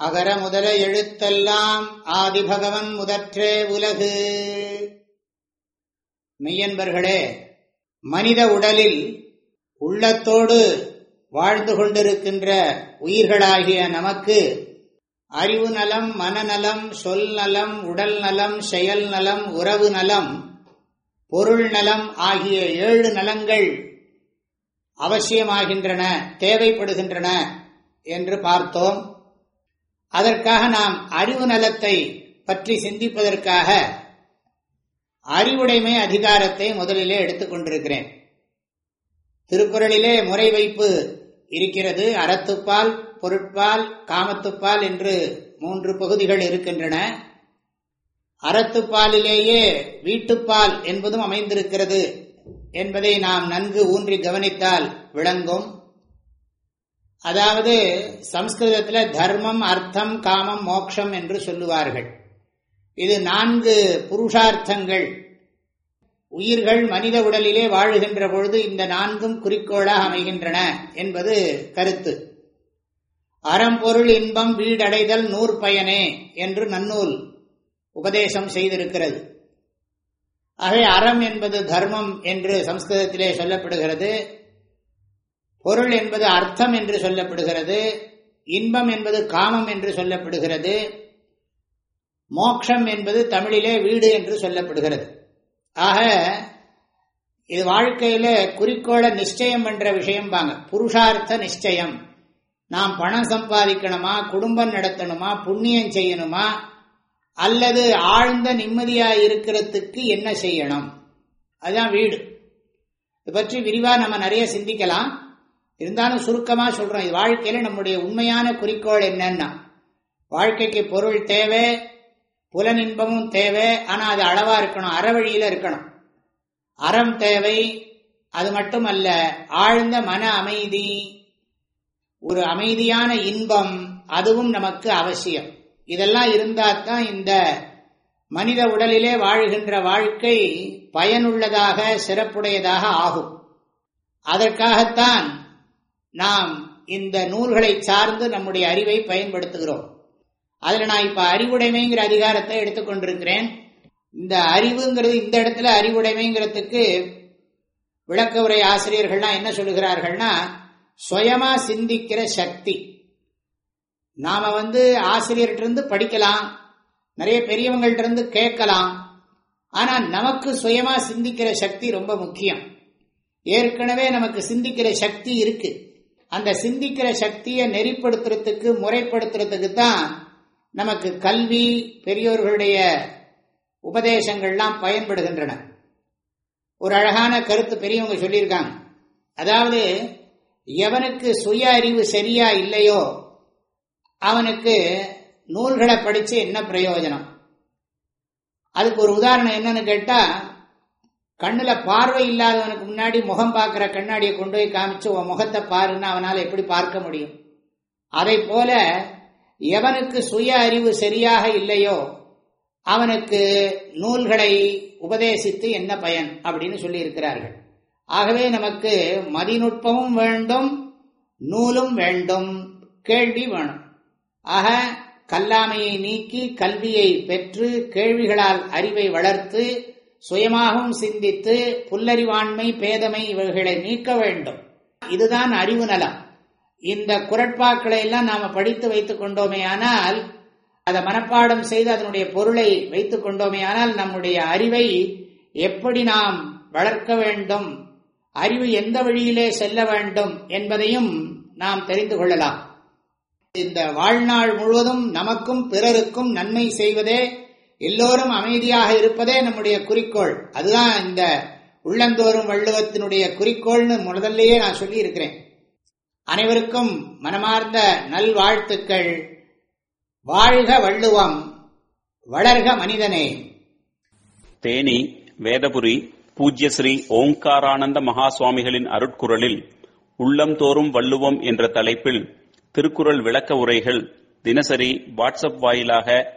அகர முதல எழுத்தெல்லாம் ஆதிபகவன் முதற்றே உலகு. மெய்யன்பர்களே மனித உடலில் உள்ளத்தோடு வாழ்ந்து கொண்டிருக்கின்ற உயிர்களாகிய நமக்கு அறிவு நலம் மனநலம் சொல் நலம் உடல் நலம் செயல் நலம் உறவு நலம் பொருள் நலம் ஆகிய ஏழு நலங்கள் அவசியமாகின்றன தேவைப்படுகின்றன என்று பார்த்தோம். அதற்காக நாம் அறிவு நலத்தை பற்றி சிந்திப்பதற்காக அறிவுடைமை அதிகாரத்தை முதலிலே எடுத்துக்கொண்டிருக்கிறேன் திருக்குறளிலே முறை வைப்பு இருக்கிறது. அறத்துப்பால் பொருட்பால் காமத்துப்பால் என்று மூன்று பகுதிகள் இருக்கின்றன. அறத்துப்பாலிலேயே வீட்டுப்பால் என்பதும் அமைந்திருக்கிறது என்பதை நாம் நன்கு ஊன்றி கவனித்தால் விளங்கும். அதாவது சம்ஸ்கிருதத்தில் தர்மம் அர்த்தம் காமம் மோக்ஷம் என்று சொல்லுவார்கள். இது நான்கு புருஷார்த்தங்கள். உயிர்கள் மனித உடலிலே வாழுகின்ற பொழுது இந்த நான்கும் குறிக்கோளாக அமைகின்றன என்பது கருத்து. அறம்பொருள் இன்பம் வீடடைதல் நூற்பயனே என்று நன்னூல் உபதேசம் செய்திருக்கிறது. ஆகவே அறம் என்பது தர்மம் என்று சம்ஸ்கிருதத்திலே சொல்லப்படுகிறது. பொருள் என்பது அர்த்தம் என்று சொல்லப்படுகிறது இன்பம் என்பது காமம் என்று சொல்லப்படுகிறது மோக்ஷம் என்பது தமிழிலே வீடு என்று சொல்லப்படுகிறது. ஆக இது வாழ்க்கையில குறிக்கோளை நிச்சயம் என்ற விஷயம் பாங்க. புருஷார்த்த நிச்சயம். நாம் பணம் சம்பாதிக்கணுமா குடும்பம் நடத்தணுமா புண்ணியம் செய்யணுமா அல்லது ஆழ்ந்த நிம்மதியா இருக்கிறதுக்கு என்ன செய்யணும்? அதுதான் வீடு. இது பற்றி விரிவா நம்ம நிறைய சிந்திக்கலாம். இருந்தாலும் சுருக்கமாக சொல்கிறோம் இது வாழ்க்கையில் நம்முடைய உண்மையான குறிக்கோள் என்னன்னா வாழ்க்கைக்கு பொருள் தேவை புலனின்பமும் தேவை ஆனால் அது அளவாக இருக்கணும் அறவழியில் இருக்கணும். அறம் தேவை அது மட்டுமல்ல ஆழ்ந்த மன அமைதி ஒரு அமைதியான இன்பம் அதுவும் நமக்கு அவசியம். இதெல்லாம் இருந்தால் தான் இந்த மனித உடலிலே வாழ்கின்ற வாழ்க்கை பயனுள்ளதாக சிறப்புடையதாக ஆகும். அதற்காகத்தான் நாம் இந்த நூல்களை சார்ந்து நம்முடைய அறிவை பயன்படுத்துகிறோம். அதில் நான் இப்ப அறிவுடைமைங்கிற அதிகாரத்தை எடுத்துக்கொண்டிருக்கிறேன் இந்த அறிவுங்கிறது இந்த இடத்துல அறிவுடைமைங்கிறதுக்கு விளக்க உரை ஆசிரியர்கள்லாம் என்ன சொல்லுகிறார்கள்னா சுயமா சிந்திக்கிற சக்தி. நாம வந்து ஆசிரியர்கிட்ட படிக்கலாம். நிறைய பெரியவங்கள்ட்ட இருந்து கேட்கலாம். ஆனால் நமக்கு சுயமா சிந்திக்கிற சக்தி ரொம்ப முக்கியம். ஏற்கனவே நமக்கு சிந்திக்கிற சக்தி இருக்குது அந்த சிந்திக்கிற சக்தியை நெறிப்படுத்துறதுக்கு முறைப்படுத்துறதுக்கு தான் நமக்கு கல்வி பெரியோர்களுடைய உபதேசங்கள்லாம் பயன்படுகின்றன. ஒரு அழகான கருத்து பெரியவங்க சொல்லியிருக்காங்க. அதாவது எவனுக்கு சுய அறிவு சரியா இல்லையோ அவனுக்கு நூல்களை படிச்சு என்ன பிரயோஜனம்? அதுக்கு ஒரு உதாரணம் என்னன்னு கேட்டா கண்ணுல பார்வை இல்லாதவனுக்கு முன்னாடி முகம் பார்க்கிற கண்ணாடியை கொண்டு போய் காமிச்சு உன் முகத்தை பாருன்னு அவனால் எப்படி பார்க்க முடியும்? அதை போல எவனுக்கு சுய அறிவு சரியாக இல்லையோ அவனுக்கு நூல்களை உபதேசித்து என்ன பயன்? அப்படின்னு சொல்லி இருக்கிறார்கள் ஆகவே நமக்கு மதிநுட்பமும் வேண்டும் நூலும் வேண்டும் கேள்வி வேணும். ஆக கல்லாமையை நீக்கி கல்வியை பெற்று கேள்விகளால் அறிவை வளர்த்து சுயமாகவும் சிந்தித்து புல்லறிவாண்மை பேதமை இவைகளை நீக்க வேண்டும். இதுதான் அறிவு நலம். இந்த குரட்பாக்களை எல்லாம் நாம படித்து வைத்துக் கொண்டோமே ஆனால் அதை மனப்பாடம் செய்து அதனுடைய பொருளை வைத்துக் கொண்டோமே ஆனால் நம்முடைய அறிவை எப்படி நாம் வளர்க்க வேண்டும் அறிவு எந்த வழியிலே செல்ல வேண்டும் என்பதையும் நாம் தெரிந்து கொள்ளலாம். இந்த வாழ்நாள் முழுவதும் நமக்கும் பிறருக்கும் நன்மை செய்வதே எல்லோரும் அமைதியாக இருப்பதே நம்முடைய குறிக்கோள். அதுதான் இந்த உள்ளந்தோறும் வள்ளுவத்தினுடைய குறிக்கோள்னு முதல்லையே நான் சொல்லி இருக்கிறேன் அனைவருக்கும் மனமார்ந்த நல்வாழ்த்துக்கள். வாழ்க வள்ளுவம் வளர்க மனிதனே. தேனி வேதபுரி பூஜ்ய ஸ்ரீ ஓங்காரானந்த மகா சுவாமிகளின் அருட்குரலில் உள்ளந்தோறும் வள்ளுவம் என்ற தலைப்பில் திருக்குறள் விளக்க உரைகள் தினசரி வாட்ஸ்அப் வாயிலாக